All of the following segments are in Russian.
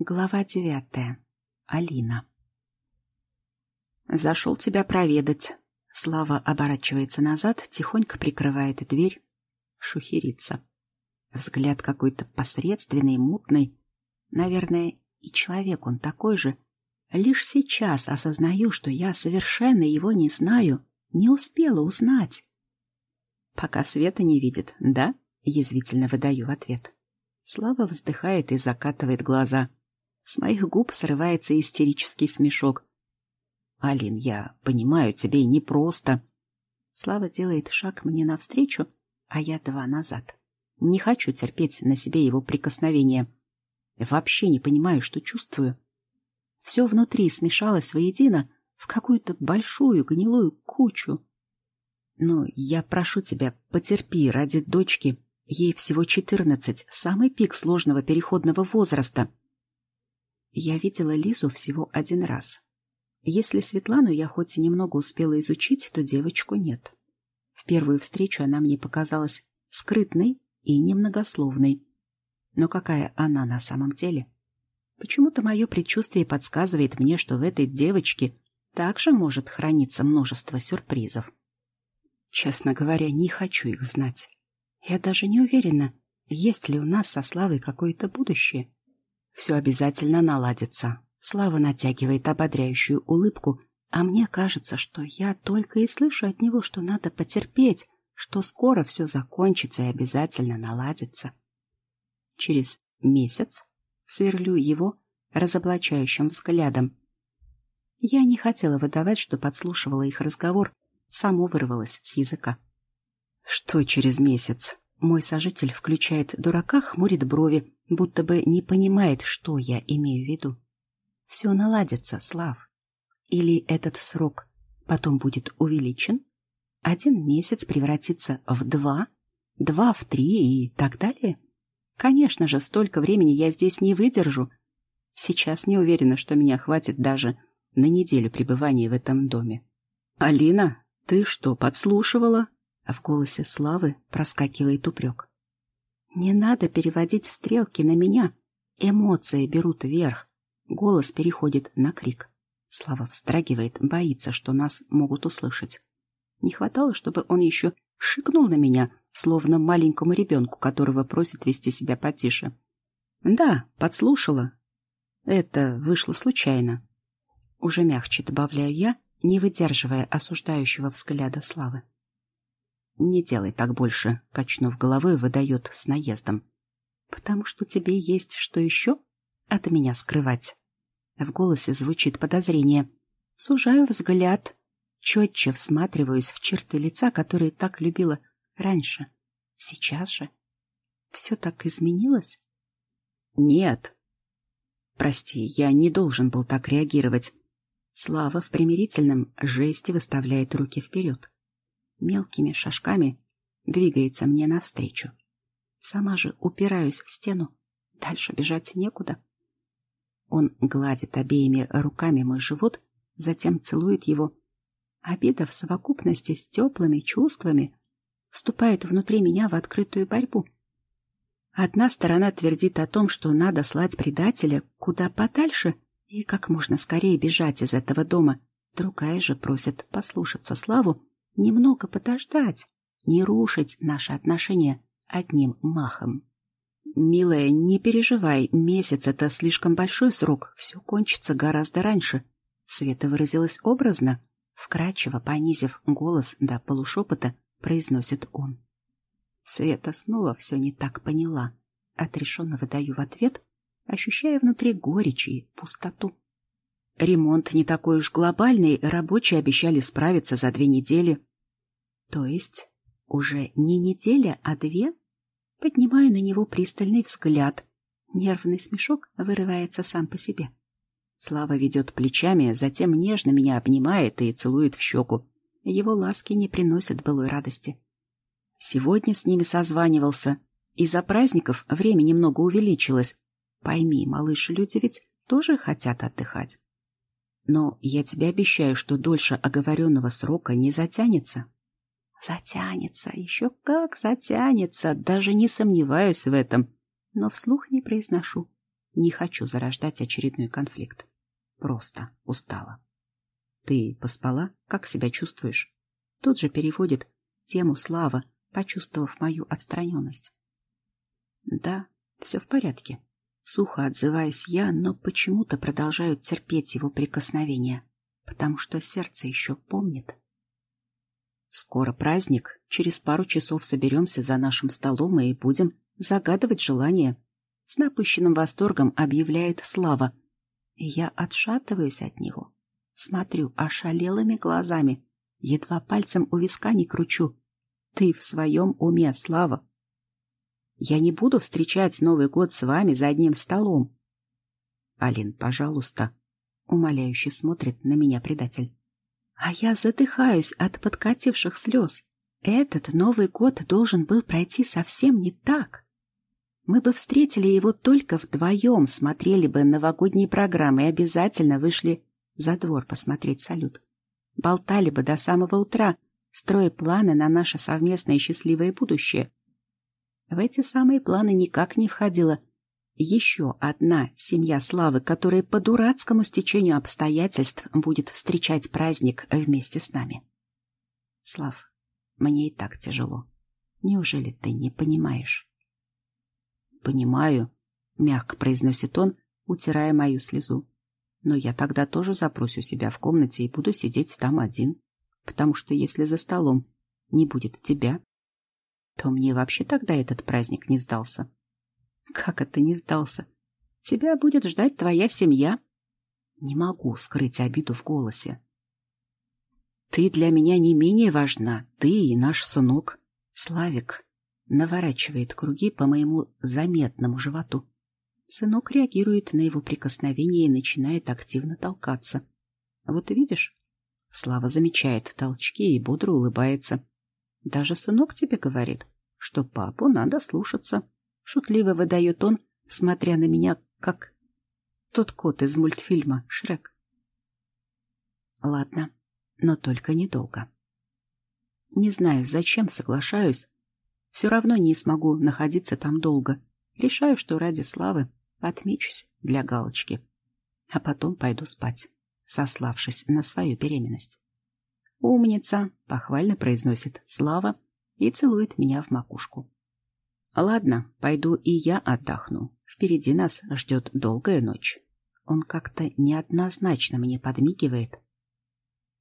Глава девятая. Алина. «Зашел тебя проведать». Слава оборачивается назад, тихонько прикрывает дверь, шухерится. Взгляд какой-то посредственный, мутный. Наверное, и человек он такой же. Лишь сейчас осознаю, что я совершенно его не знаю, не успела узнать. «Пока Света не видит, да?» — язвительно выдаю в ответ. Слава вздыхает и закатывает глаза — с моих губ срывается истерический смешок. «Алин, я понимаю, тебе непросто». Слава делает шаг мне навстречу, а я два назад. Не хочу терпеть на себе его прикосновения. Вообще не понимаю, что чувствую. Все внутри смешалось воедино в какую-то большую гнилую кучу. Но я прошу тебя, потерпи ради дочки. Ей всего четырнадцать, самый пик сложного переходного возраста. Я видела Лизу всего один раз. Если Светлану я хоть немного успела изучить, то девочку нет. В первую встречу она мне показалась скрытной и немногословной. Но какая она на самом деле? Почему-то мое предчувствие подсказывает мне, что в этой девочке также может храниться множество сюрпризов. Честно говоря, не хочу их знать. Я даже не уверена, есть ли у нас со Славой какое-то будущее. Все обязательно наладится. Слава натягивает ободряющую улыбку, а мне кажется, что я только и слышу от него, что надо потерпеть, что скоро все закончится и обязательно наладится. Через месяц сверлю его разоблачающим взглядом. Я не хотела выдавать, что подслушивала их разговор, само вырвалось с языка. Что через месяц? Мой сожитель включает дурака, хмурит брови, будто бы не понимает, что я имею в виду. Все наладится, Слав. Или этот срок потом будет увеличен? Один месяц превратится в два, два в три и так далее? Конечно же, столько времени я здесь не выдержу. Сейчас не уверена, что меня хватит даже на неделю пребывания в этом доме. «Алина, ты что, подслушивала?» А в голосе Славы проскакивает упрек. Не надо переводить стрелки на меня. Эмоции берут верх. Голос переходит на крик. Слава вздрагивает, боится, что нас могут услышать. Не хватало, чтобы он еще шикнул на меня, словно маленькому ребенку, которого просит вести себя потише. Да, подслушала. Это вышло случайно. Уже мягче добавляю я, не выдерживая осуждающего взгляда Славы. «Не делай так больше», — качнув головой, выдает с наездом. «Потому что тебе есть что еще от меня скрывать». В голосе звучит подозрение. Сужаю взгляд, четче всматриваюсь в черты лица, которые так любила раньше. Сейчас же. Все так изменилось? Нет. Прости, я не должен был так реагировать. Слава в примирительном жесте выставляет руки вперед мелкими шажками двигается мне навстречу. Сама же упираюсь в стену. Дальше бежать некуда. Он гладит обеими руками мой живот, затем целует его. Обида в совокупности с теплыми чувствами вступает внутри меня в открытую борьбу. Одна сторона твердит о том, что надо слать предателя куда подальше и как можно скорее бежать из этого дома. Другая же просит послушаться Славу немного подождать, не рушить наши отношения одним махом. «Милая, не переживай, месяц — это слишком большой срок, все кончится гораздо раньше». Света выразилась образно, вкрадчиво понизив голос до полушепота, произносит он. Света снова все не так поняла. Отрешенно выдаю в ответ, ощущая внутри горечь и пустоту. Ремонт не такой уж глобальный, рабочие обещали справиться за две недели. То есть уже не неделя, а две? Поднимаю на него пристальный взгляд. Нервный смешок вырывается сам по себе. Слава ведет плечами, затем нежно меня обнимает и целует в щеку. Его ласки не приносят былой радости. Сегодня с ними созванивался. Из-за праздников время немного увеличилось. Пойми, малыш, люди ведь тоже хотят отдыхать. Но я тебе обещаю, что дольше оговоренного срока не затянется. Затянется, еще как затянется, даже не сомневаюсь в этом, но вслух не произношу. Не хочу зарождать очередной конфликт. Просто устала. Ты поспала? Как себя чувствуешь? Тут же переводит тему Слава, почувствовав мою отстраненность. Да, все в порядке. Сухо отзываюсь я, но почему-то продолжаю терпеть его прикосновения, потому что сердце еще помнит. Скоро праздник, через пару часов соберемся за нашим столом и будем загадывать желание. С напыщенным восторгом объявляет Слава. Я отшатываюсь от него. Смотрю ошалелыми глазами. Едва пальцем у виска не кручу. Ты в своем уме, Слава. Я не буду встречать Новый год с вами за одним столом. Алин, пожалуйста. Умоляюще смотрит на меня предатель. А я задыхаюсь от подкативших слез. Этот Новый год должен был пройти совсем не так. Мы бы встретили его только вдвоем, смотрели бы новогодние программы и обязательно вышли за двор посмотреть салют. Болтали бы до самого утра, строя планы на наше совместное счастливое будущее. В эти самые планы никак не входила еще одна семья Славы, которая по дурацкому стечению обстоятельств будет встречать праздник вместе с нами. Слав, мне и так тяжело. Неужели ты не понимаешь? Понимаю, мягко произносит он, утирая мою слезу. Но я тогда тоже запрусь у себя в комнате и буду сидеть там один. Потому что если за столом не будет тебя, то мне вообще тогда этот праздник не сдался. Как это не сдался? Тебя будет ждать твоя семья. Не могу скрыть обиду в голосе. Ты для меня не менее важна, ты и наш сынок. Славик наворачивает круги по моему заметному животу. Сынок реагирует на его прикосновение и начинает активно толкаться. Вот видишь? Слава замечает толчки и бодро улыбается. Даже сынок тебе говорит, что папу надо слушаться. Шутливо выдает он, смотря на меня, как тот кот из мультфильма «Шрек». Ладно, но только недолго. Не знаю, зачем соглашаюсь. Все равно не смогу находиться там долго. Решаю, что ради славы отмечусь для галочки. А потом пойду спать, сославшись на свою беременность. «Умница!» — похвально произносит Слава и целует меня в макушку. Ладно, пойду и я отдохну. Впереди нас ждет долгая ночь. Он как-то неоднозначно мне подмигивает.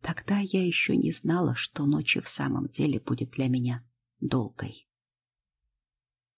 Тогда я еще не знала, что ночь в самом деле будет для меня долгой.